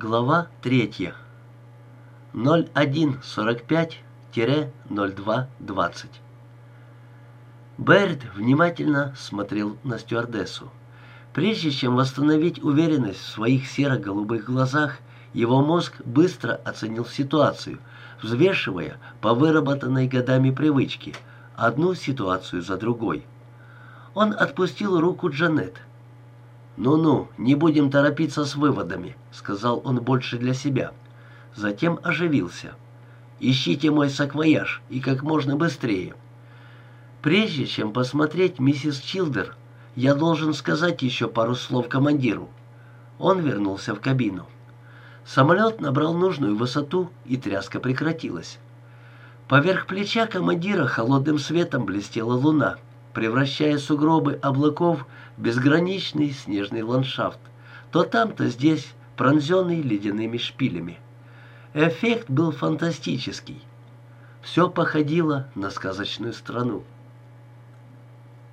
Глава 3. 0145-0220. Берд внимательно смотрел на стюардессу. Прежде чем восстановить уверенность в своих серо-голубых глазах, его мозг быстро оценил ситуацию, взвешивая по выработанной годами привычке одну ситуацию за другой. Он отпустил руку Джанет. «Ну-ну, не будем торопиться с выводами», — сказал он больше для себя. Затем оживился. «Ищите мой саквояж и как можно быстрее». Прежде чем посмотреть миссис Чилдер, я должен сказать еще пару слов командиру. Он вернулся в кабину. Самолет набрал нужную высоту, и тряска прекратилась. Поверх плеча командира холодным светом блестела луна — превращая сугробы облаков в безграничный снежный ландшафт, то там, то здесь, пронзенный ледяными шпилями. Эффект был фантастический. Все походило на сказочную страну.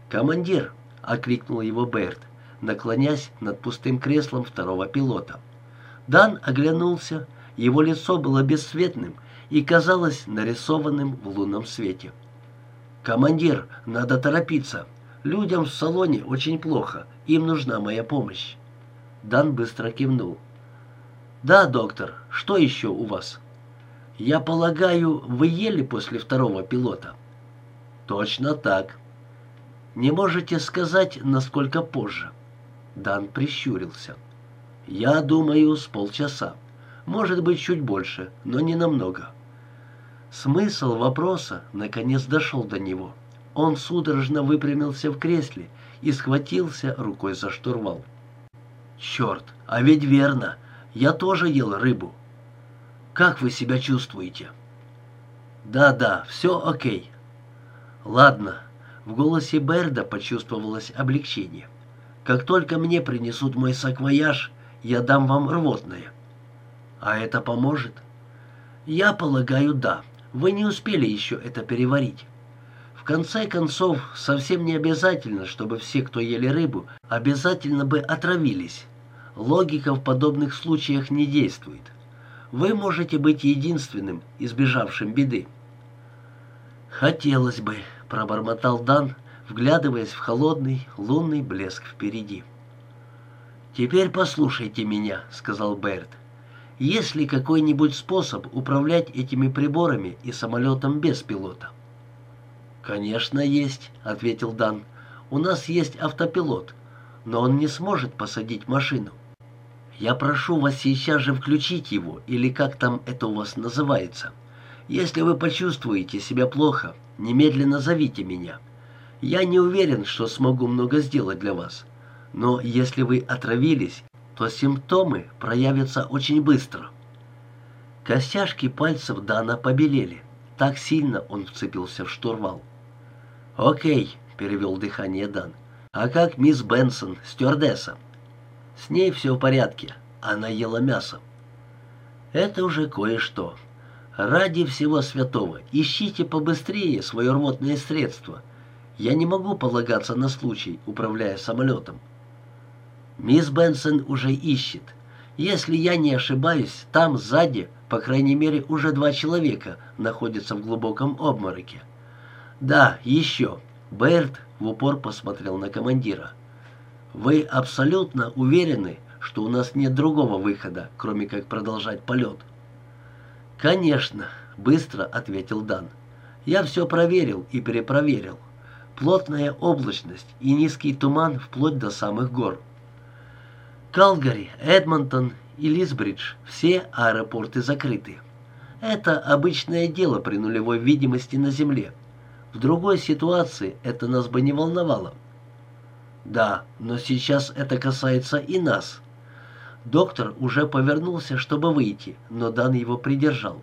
«Командир!» — окликнул его Берт, наклонясь над пустым креслом второго пилота. Дан оглянулся, его лицо было бесцветным и казалось нарисованным в лунном свете. «Командир, надо торопиться. Людям в салоне очень плохо. Им нужна моя помощь». Дан быстро кивнул. «Да, доктор, что еще у вас?» «Я полагаю, вы ели после второго пилота?» «Точно так». «Не можете сказать, насколько позже?» Дан прищурился. «Я думаю, с полчаса. Может быть, чуть больше, но не намного». Смысл вопроса наконец дошел до него. Он судорожно выпрямился в кресле и схватился рукой за штурвал. «Черт, а ведь верно, я тоже ел рыбу. Как вы себя чувствуете?» «Да-да, все окей». «Ладно». В голосе Берда почувствовалось облегчение. «Как только мне принесут мой саквояж, я дам вам рвотное». «А это поможет?» «Я полагаю, да. Вы не успели еще это переварить. В конце концов, совсем не обязательно, чтобы все, кто ели рыбу, обязательно бы отравились. Логика в подобных случаях не действует. Вы можете быть единственным, избежавшим беды. «Хотелось бы», — пробормотал Дан, вглядываясь в холодный лунный блеск впереди. «Теперь послушайте меня», — сказал Берт. Есть ли какой-нибудь способ управлять этими приборами и самолетом без пилота? «Конечно, есть», — ответил Дан. «У нас есть автопилот, но он не сможет посадить машину. Я прошу вас сейчас же включить его, или как там это у вас называется. Если вы почувствуете себя плохо, немедленно зовите меня. Я не уверен, что смогу много сделать для вас. Но если вы отравились то симптомы проявятся очень быстро. Костяшки пальцев Дана побелели. Так сильно он вцепился в штурвал. «Окей», — перевел дыхание Дан. «А как мисс Бенсон, стюардесса?» «С ней все в порядке. Она ела мясо». «Это уже кое-что. Ради всего святого, ищите побыстрее свое рвотное средство. Я не могу полагаться на случай, управляя самолетом». Мисс Бенсон уже ищет. Если я не ошибаюсь, там сзади, по крайней мере, уже два человека находятся в глубоком обмороке. Да, еще. Берт в упор посмотрел на командира. Вы абсолютно уверены, что у нас нет другого выхода, кроме как продолжать полет? Конечно, быстро ответил Дан. Я все проверил и перепроверил. Плотная облачность и низкий туман вплоть до самых гор. Калгари, Эдмонтон и Лисбридж – все аэропорты закрыты. Это обычное дело при нулевой видимости на Земле. В другой ситуации это нас бы не волновало. Да, но сейчас это касается и нас. Доктор уже повернулся, чтобы выйти, но Дан его придержал.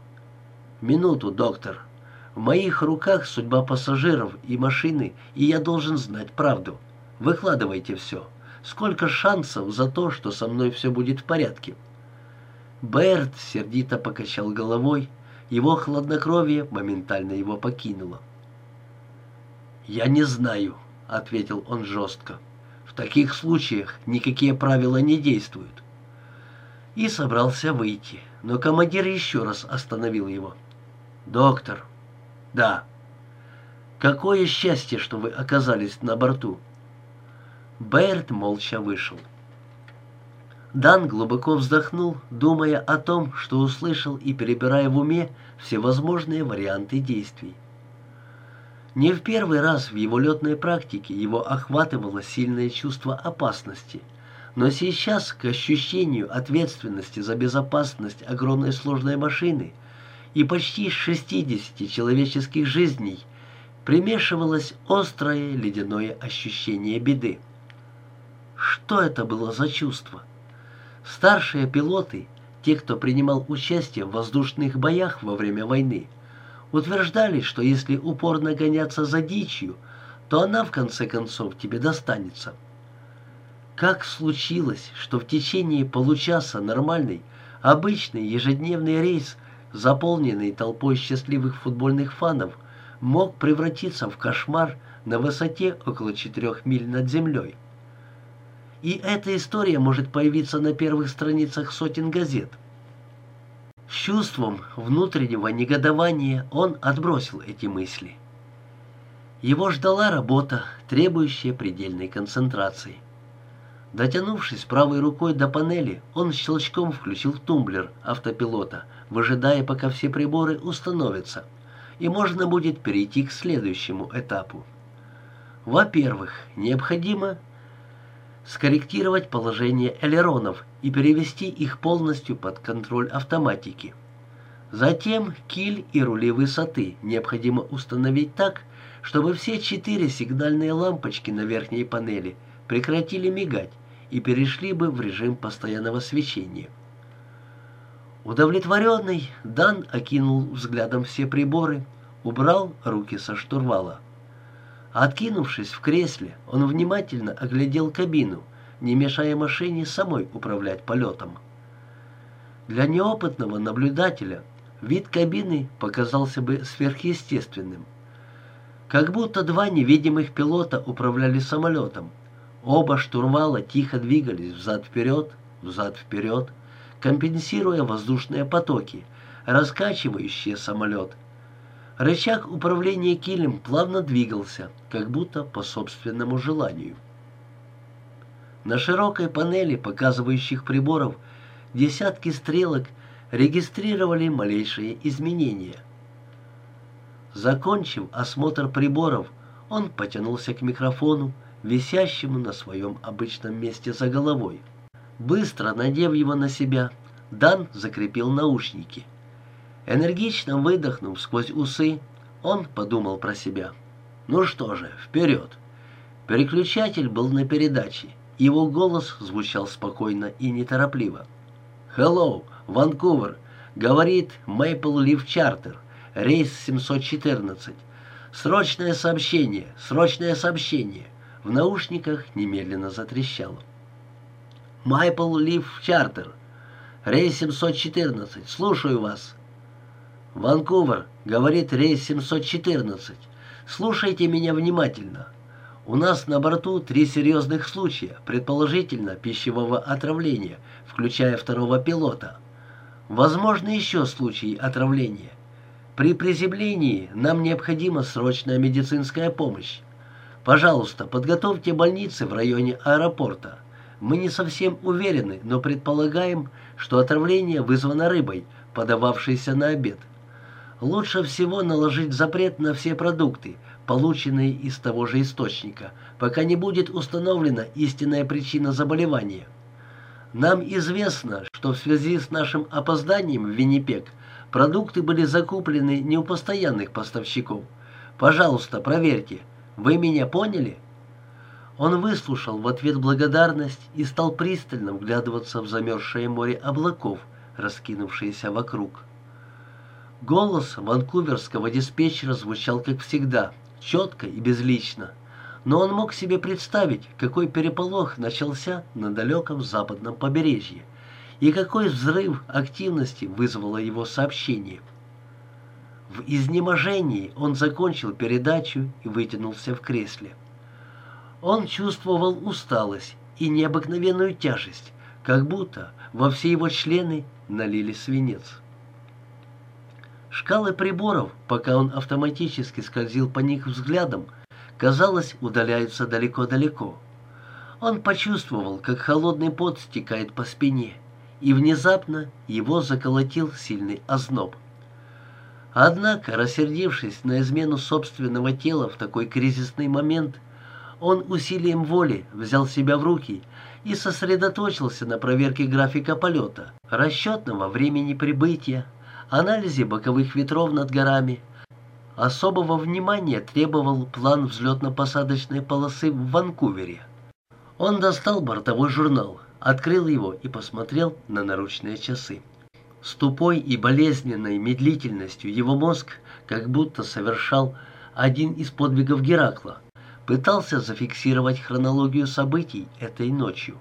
«Минуту, доктор. В моих руках судьба пассажиров и машины, и я должен знать правду. Выкладывайте все». Сколько шансов за то, что со мной все будет в порядке? Берт сердито покачал головой, его хладнокровие моментально его покинуло. «Я не знаю», — ответил он жестко. «В таких случаях никакие правила не действуют». и собрался выйти, но командир еще раз остановил его. «Доктор!» «Да!» «Какое счастье, что вы оказались на борту!» Берт молча вышел. Дан глубоко вздохнул, думая о том, что услышал и перебирая в уме всевозможные варианты действий. Не в первый раз в его летной практике его охватывало сильное чувство опасности, но сейчас к ощущению ответственности за безопасность огромной сложной машины и почти 60 человеческих жизней примешивалось острое ледяное ощущение беды. Что это было за чувство? Старшие пилоты, те, кто принимал участие в воздушных боях во время войны, утверждали, что если упорно гоняться за дичью, то она в конце концов тебе достанется. Как случилось, что в течение получаса нормальный, обычный ежедневный рейс, заполненный толпой счастливых футбольных фанов, мог превратиться в кошмар на высоте около четырех миль над землей? И эта история может появиться на первых страницах сотен газет. С чувством внутреннего негодования он отбросил эти мысли. Его ждала работа, требующая предельной концентрации. Дотянувшись правой рукой до панели, он щелчком включил тумблер автопилота, выжидая, пока все приборы установятся, и можно будет перейти к следующему этапу. Во-первых, необходимо скорректировать положение элеронов и перевести их полностью под контроль автоматики. Затем киль и рули высоты необходимо установить так, чтобы все четыре сигнальные лампочки на верхней панели прекратили мигать и перешли бы в режим постоянного свечения. Удовлетворенный, Дан окинул взглядом все приборы, убрал руки со штурвала. Откинувшись в кресле, он внимательно оглядел кабину, не мешая машине самой управлять полетом. Для неопытного наблюдателя вид кабины показался бы сверхъестественным. Как будто два невидимых пилота управляли самолетом. Оба штурвала тихо двигались взад-вперед, взад-вперед, компенсируя воздушные потоки, раскачивающие самолет Рычаг управления килем плавно двигался, как будто по собственному желанию. На широкой панели показывающих приборов десятки стрелок регистрировали малейшие изменения. Закончив осмотр приборов, он потянулся к микрофону, висящему на своем обычном месте за головой. Быстро надев его на себя, Дан закрепил наушники. Энергично выдохнув сквозь усы, он подумал про себя. Ну что же, вперед. Переключатель был на передаче. Его голос звучал спокойно и неторопливо. «Hello, Ванкувер», — говорит Maple Leaf Charter, рейс 714. «Срочное сообщение, срочное сообщение». В наушниках немедленно затрещало. Maple Leaf Charter, рейс 714, слушаю вас. «Ванкувер», — говорит рейс 714. «Слушайте меня внимательно. У нас на борту три серьезных случая, предположительно пищевого отравления, включая второго пилота. Возможно, еще случаи отравления. При приземлении нам необходима срочная медицинская помощь. Пожалуйста, подготовьте больницы в районе аэропорта. Мы не совсем уверены, но предполагаем, что отравление вызвано рыбой, подававшейся на обед. Лучше всего наложить запрет на все продукты, полученные из того же источника, пока не будет установлена истинная причина заболевания. Нам известно, что в связи с нашим опозданием в Виннипек продукты были закуплены не у постоянных поставщиков. Пожалуйста, проверьте. Вы меня поняли? Он выслушал в ответ благодарность и стал пристально вглядываться в замерзшее море облаков, раскинувшееся вокруг. Голос ванкуверского диспетчера звучал как всегда, четко и безлично. Но он мог себе представить, какой переполох начался на далеком западном побережье и какой взрыв активности вызвало его сообщение. В изнеможении он закончил передачу и вытянулся в кресле. Он чувствовал усталость и необыкновенную тяжесть, как будто во все его члены налили свинец. Шкалы приборов, пока он автоматически скользил по них взглядом, казалось, удаляются далеко-далеко. Он почувствовал, как холодный пот стекает по спине, и внезапно его заколотил сильный озноб. Однако, рассердившись на измену собственного тела в такой кризисный момент, он усилием воли взял себя в руки и сосредоточился на проверке графика полета, расчетного времени прибытия, анализе боковых ветров над горами. Особого внимания требовал план взлетно-посадочной полосы в Ванкувере. Он достал бортовой журнал, открыл его и посмотрел на наручные часы. С тупой и болезненной медлительностью его мозг как будто совершал один из подвигов Геракла, пытался зафиксировать хронологию событий этой ночью.